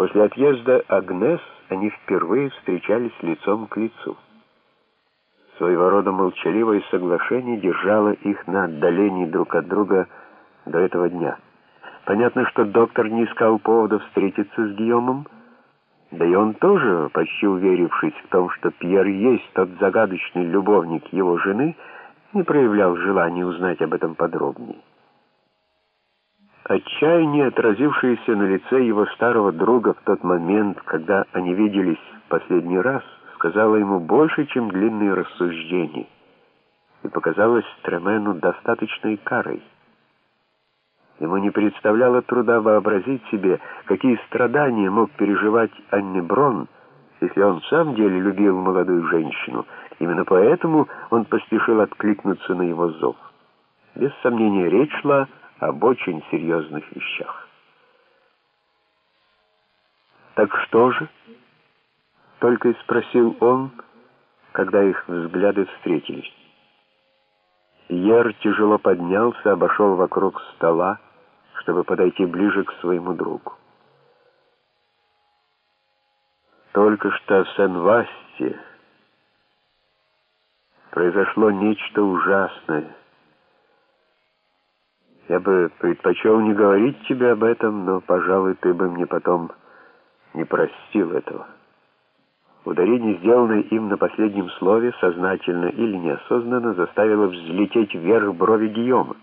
После отъезда Агнес они впервые встречались лицом к лицу. Своего рода молчаливое соглашение держало их на отдалении друг от друга до этого дня. Понятно, что доктор не искал повода встретиться с Гийомом, да и он тоже, почти уверившись в том, что Пьер есть тот загадочный любовник его жены, не проявлял желания узнать об этом подробнее. Отчаяние, отразившееся на лице его старого друга в тот момент, когда они виделись в последний раз, сказала ему больше, чем длинные рассуждения, и показалось Тремену достаточной карой. Ему не представляло труда вообразить себе, какие страдания мог переживать Анни Брон, если он в самом деле любил молодую женщину. Именно поэтому он поспешил откликнуться на его зов. Без сомнения, речь шла об очень серьезных вещах. «Так что же?» — только и спросил он, когда их взгляды встретились. Ер тяжело поднялся, обошел вокруг стола, чтобы подойти ближе к своему другу. Только что в Сен-Васте произошло нечто ужасное. Я бы предпочел не говорить тебе об этом, но, пожалуй, ты бы мне потом не простил этого. Ударение, сделанное им на последнем слове, сознательно или неосознанно, заставило взлететь вверх брови Гийома.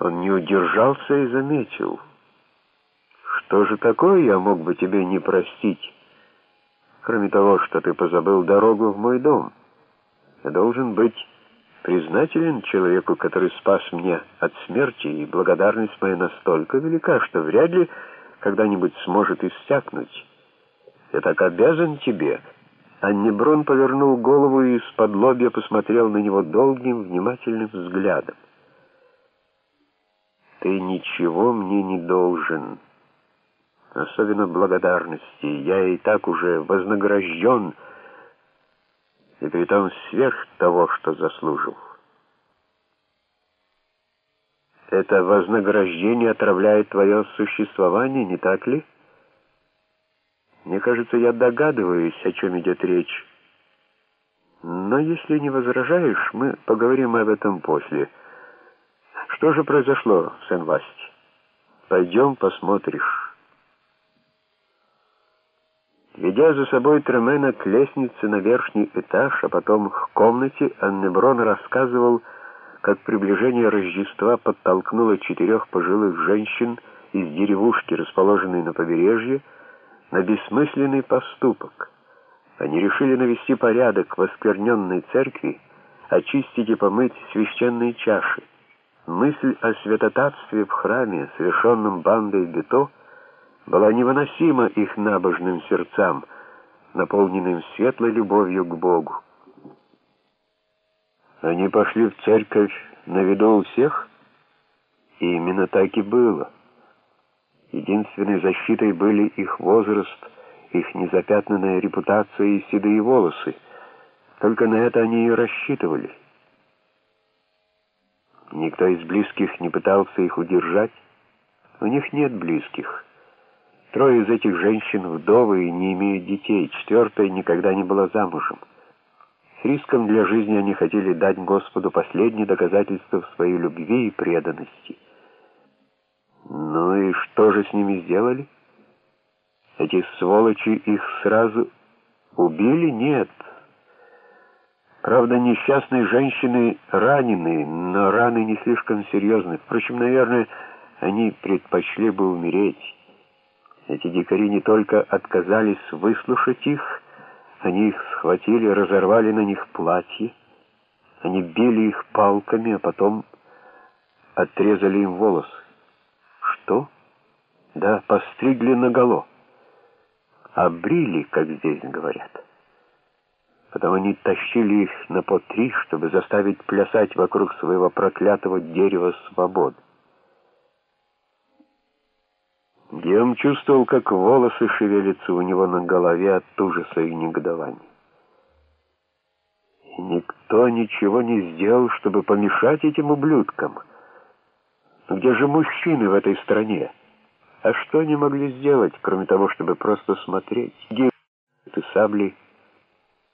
Он не удержался и заметил. «Что же такое я мог бы тебе не простить, кроме того, что ты позабыл дорогу в мой дом? Я должен быть признателен человеку, который спас меня от смерти, и благодарность моя настолько велика, что вряд ли когда-нибудь сможет иссякнуть». Я так обязан тебе». Аннеброн повернул голову и из-под лобья посмотрел на него долгим, внимательным взглядом. «Ты ничего мне не должен, особенно благодарности. Я и так уже вознагражден, и притом сверх того, что заслужил». Это вознаграждение отравляет твое существование, не так ли?» Мне кажется, я догадываюсь, о чем идет речь. Но если не возражаешь, мы поговорим об этом после. Что же произошло в Сен-Васте? Пойдем посмотришь. Ведя за собой Тремена к лестнице на верхний этаж, а потом к комнате, Аннеброн рассказывал, как приближение Рождества подтолкнуло четырех пожилых женщин из деревушки, расположенной на побережье, на бессмысленный поступок. Они решили навести порядок в оскверненной церкви, очистить и помыть священные чаши. Мысль о святотатстве в храме, совершенном бандой Бето, была невыносима их набожным сердцам, наполненным светлой любовью к Богу. Они пошли в церковь на виду у всех, и именно так и было. Единственной защитой были их возраст, их незапятнанная репутация и седые волосы. Только на это они и рассчитывали. Никто из близких не пытался их удержать. У них нет близких. Трое из этих женщин вдовы и не имеют детей, четвертая никогда не была замужем. С риском для жизни они хотели дать Господу последнее доказательство своей любви и преданности — ну и что же с ними сделали? Эти сволочи их сразу убили? Нет. Правда, несчастные женщины ранены, но раны не слишком серьезны. Впрочем, наверное, они предпочли бы умереть. Эти дикари не только отказались выслушать их, они их схватили, разорвали на них платье, они били их палками, а потом отрезали им волосы. Что? Да, постригли наголо. Обрили, как здесь говорят. Потом они тащили их на по три, чтобы заставить плясать вокруг своего проклятого дерева свободы. Геом чувствовал, как волосы шевелятся у него на голове от ужаса и негодования. И никто ничего не сделал, чтобы помешать этим ублюдкам — где же мужчины в этой стране? А что они могли сделать, кроме того, чтобы просто смотреть? Гиты, сабли,